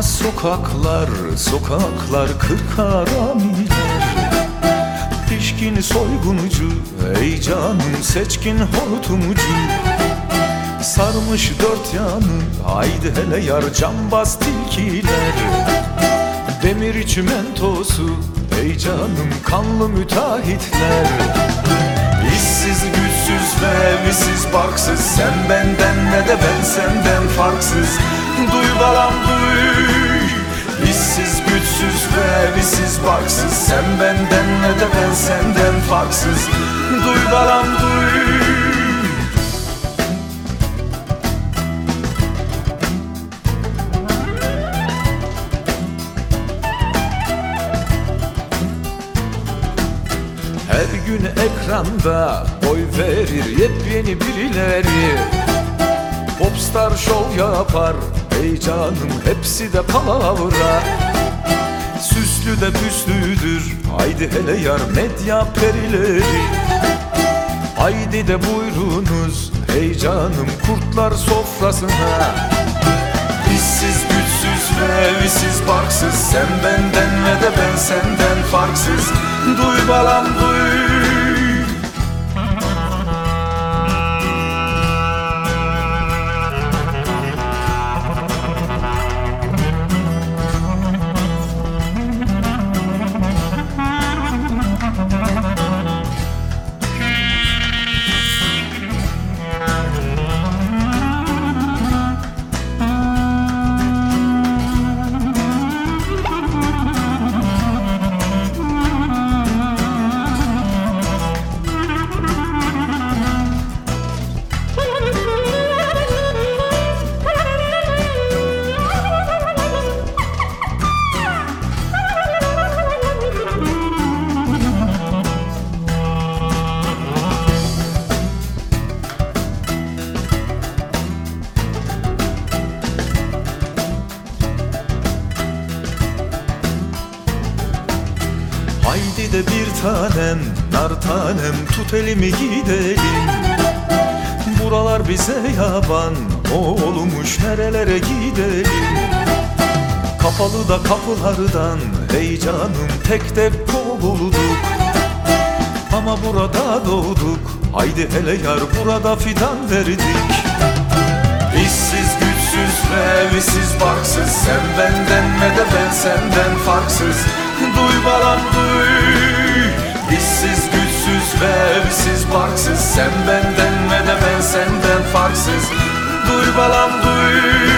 Sokaklar, sokaklar kırk haramiler Pişkin soygunucu, ey canım seçkin hortumucu Sarmış dört yanı, haydi hele yar cambaz tilkiler. Demir çimentosu, ey canım kanlı müteahhitler. İşsiz, güçsüz ve evsiz, barksız. Sen benden ne de ben senden farksız Duy balam duy. İşsiz, güçsüz ve evsiz, barksız Sen benden ne de ben senden farksız. Duy balam duy. Her gün ekranda boy verir yepyeni birileri. Popstar şov yapar ey canım hepsi de palavra. Süslü de püslüdür haydi hele yar medya perileri. Haydi de buyurunuz ey canım kurtlar sofrasına. İşsiz güçsüz ve evsiz barksız. Sen benden ve de ben senden farksız. Duy balam duy de bir tanem, nar tanem tut elimi gidelim Buralar bize yaban, olmuş nerelere gidelim? Kapalı da kapılardan, hey canım tek tek kovulduk. Ama burada doğduk, haydi hele yar burada fidan verdik. İşsiz güçsüz ve evsiz barksız Sen benden ne de ben senden farksız Duy balam duy. İşsiz güçsüz ve evsiz barksız. Sen benden ne de ben senden farksız. Duy balam duy